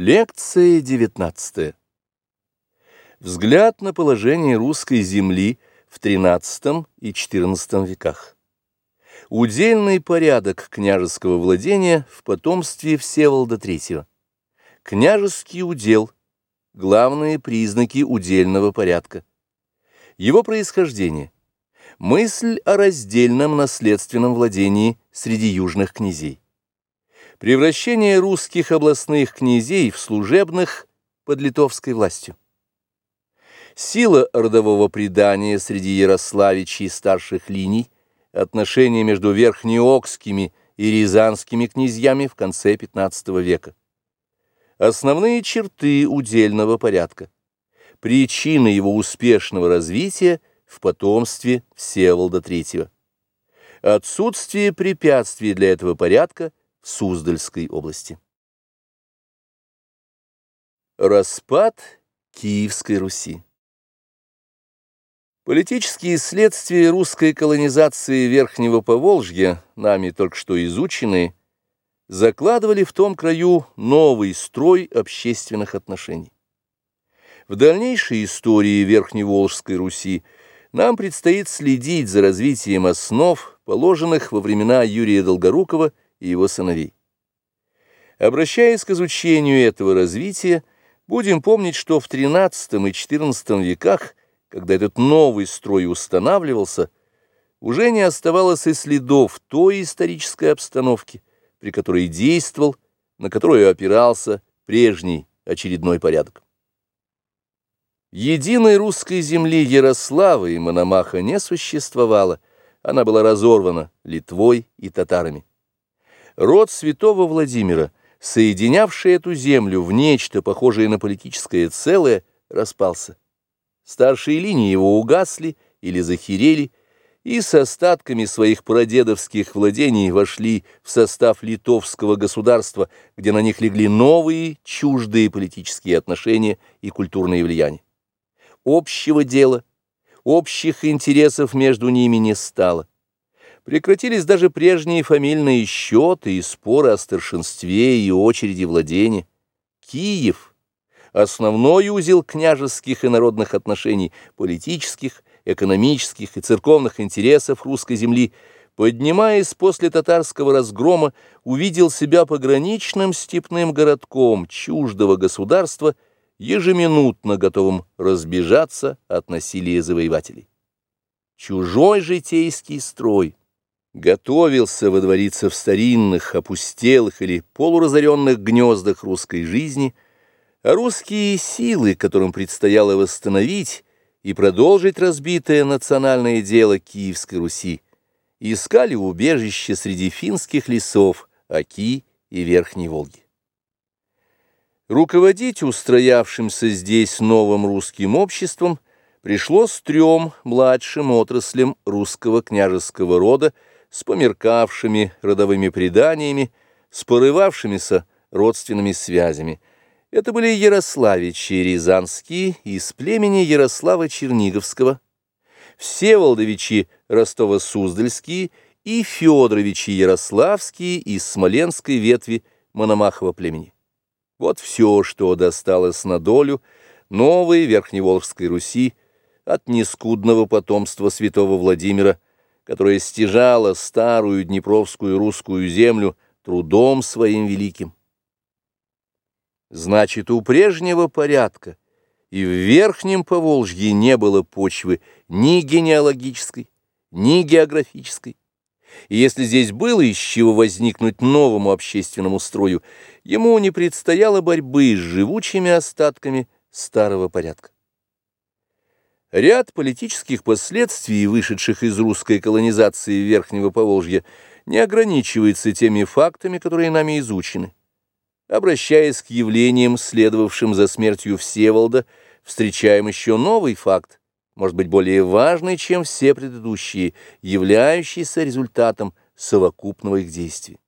Лекция 19. Взгляд на положение русской земли в XIII и XIV веках. Удельный порядок княжеского владения в потомстве Всеволода III. Княжеский удел. Главные признаки удельного порядка. Его происхождение. Мысль о раздельном наследственном владении среди южных князей превращение русских областных князей в служебных под литовской властью. Сила родового предания среди ярославичей старших линий, отношения между верхнеокскими и рязанскими князьями в конце XV века. Основные черты удельного порядка. Причины его успешного развития в потомстве Всеволода III. Отсутствие препятствий для этого порядка Суздальской области. Распад Киевской Руси Политические следствия русской колонизации Верхнего Поволжья, нами только что изученные, закладывали в том краю новый строй общественных отношений. В дальнейшей истории Верхневолжской Руси нам предстоит следить за развитием основ, положенных во времена Юрия Долгорукова и его сыновей. Обращаясь к изучению этого развития, будем помнить, что в XIII и XIV веках, когда этот новый строй устанавливался, уже не оставалось и следов той исторической обстановки, при которой действовал, на которую опирался прежний очередной порядок. Единой русской земли Ярослава и Мономаха не существовало, она была разорвана Литвой и татарами. Род святого Владимира, соединявший эту землю в нечто похожее на политическое целое, распался. Старшие линии его угасли или захерели, и с остатками своих прадедовских владений вошли в состав литовского государства, где на них легли новые чуждые политические отношения и культурные влияния. Общего дела, общих интересов между ними не стало. Прекратились даже прежние фамильные счеты и споры о старшинстве и очереди владения. Киев – основной узел княжеских и народных отношений, политических, экономических и церковных интересов русской земли, поднимаясь после татарского разгрома, увидел себя пограничным степным городком чуждого государства, ежеминутно готовым разбежаться от насилия завоевателей. Чужой житейский строй – готовился водвориться в старинных, опустелых или полуразоренных гнездах русской жизни, а русские силы, которым предстояло восстановить и продолжить разбитое национальное дело Киевской Руси, искали убежище среди финских лесов Оки и Верхней Волги. Руководить устроявшимся здесь новым русским обществом пришлось трем младшим отраслям русского княжеского рода, с померкавшими родовыми преданиями, с порывавшимися родственными связями. Это были Ярославичи Рязанские из племени Ярослава Черниговского, Всеволодовичи Ростово-Суздальские и Федоровичи Ярославские из Смоленской ветви Мономахова племени. Вот все, что досталось на долю новой Верхневолжской Руси от нескудного потомства святого Владимира которая стяжала старую днепровскую русскую землю трудом своим великим. Значит, у прежнего порядка и в Верхнем Поволжье не было почвы ни генеалогической, ни географической. И если здесь было из чего возникнуть новому общественному строю, ему не предстояло борьбы с живучими остатками старого порядка. Ряд политических последствий, вышедших из русской колонизации Верхнего Поволжья, не ограничивается теми фактами, которые нами изучены. Обращаясь к явлениям, следовавшим за смертью Всеволода, встречаем еще новый факт, может быть, более важный, чем все предыдущие, являющийся результатом совокупного их действия.